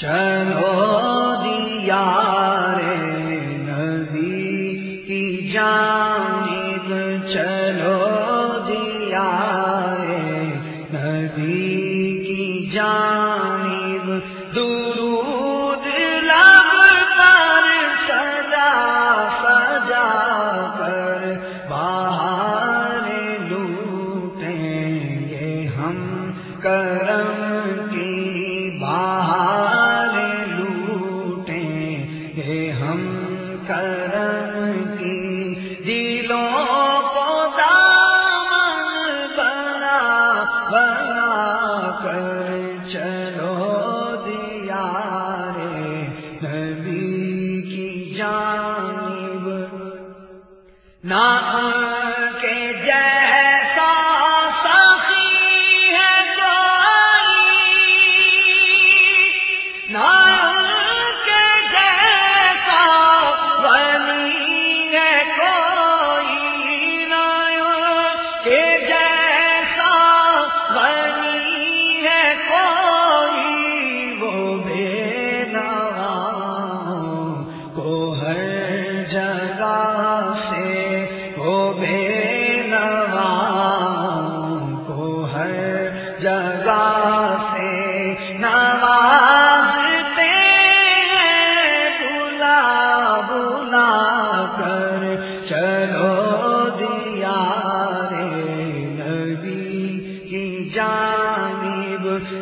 چند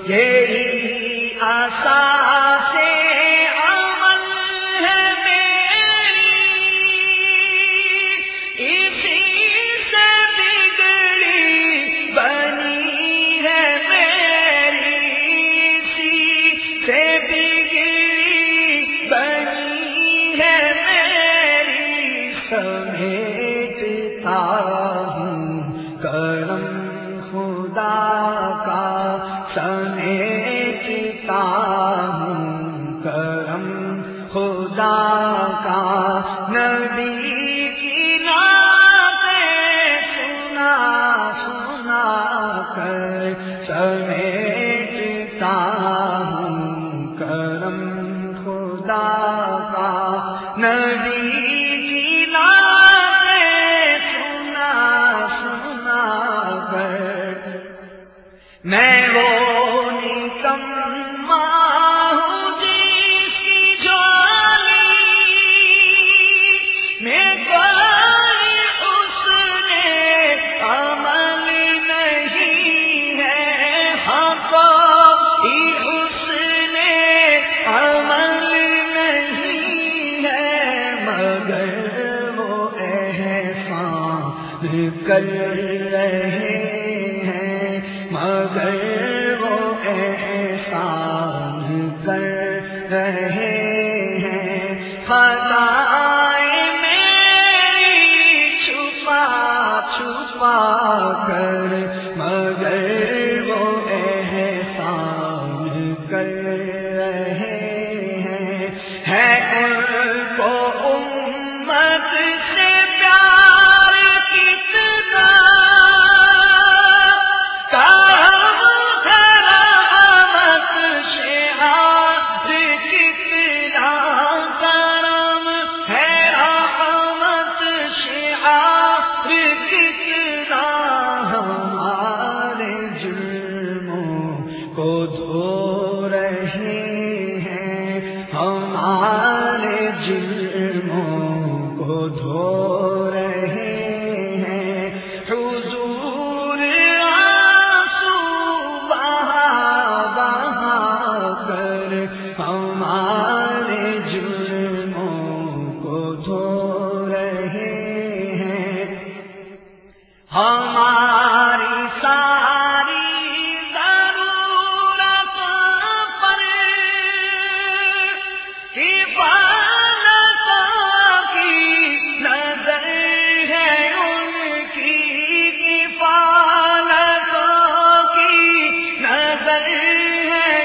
Yeah. کا نبی کی ناتے سنا سنا کر سمیٹتا ہوں کرم خدا کا نبی کر رہے ہیں مگر وہ احسان کر رہے ہیں۔ خطائیں چھپا چھپا کر ہماری ساری ضرورت پر نظر ہے ان نظر ہے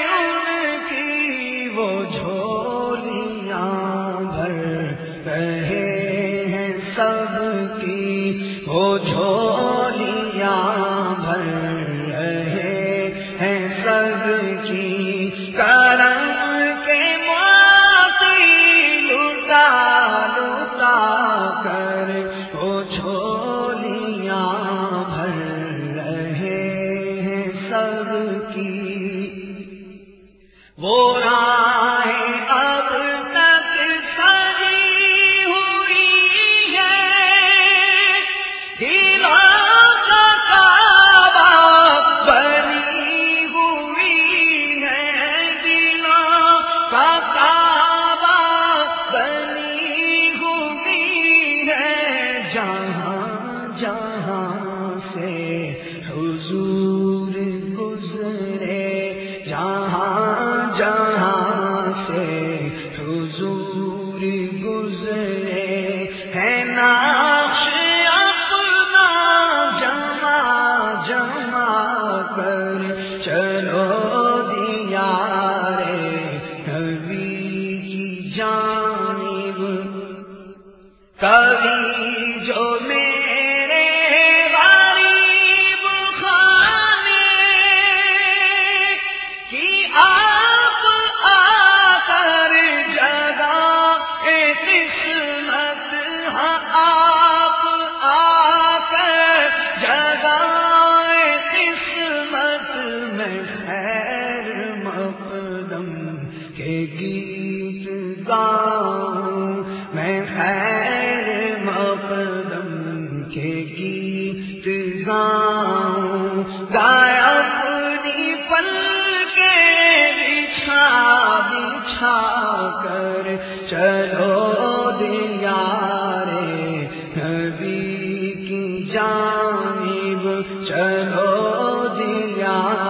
وہ جھولیاں رہے سب کی وہ جھولیاں بھر کبھی جو میرے غریب خانے کی آپ آ کر جگہ قسمت ہاں آپ آ کر جگہ قسمت میں خیر مقدم کے گیت گاؤں کر۔ چلو دیا رے نبی کی جانب۔ چلو دیا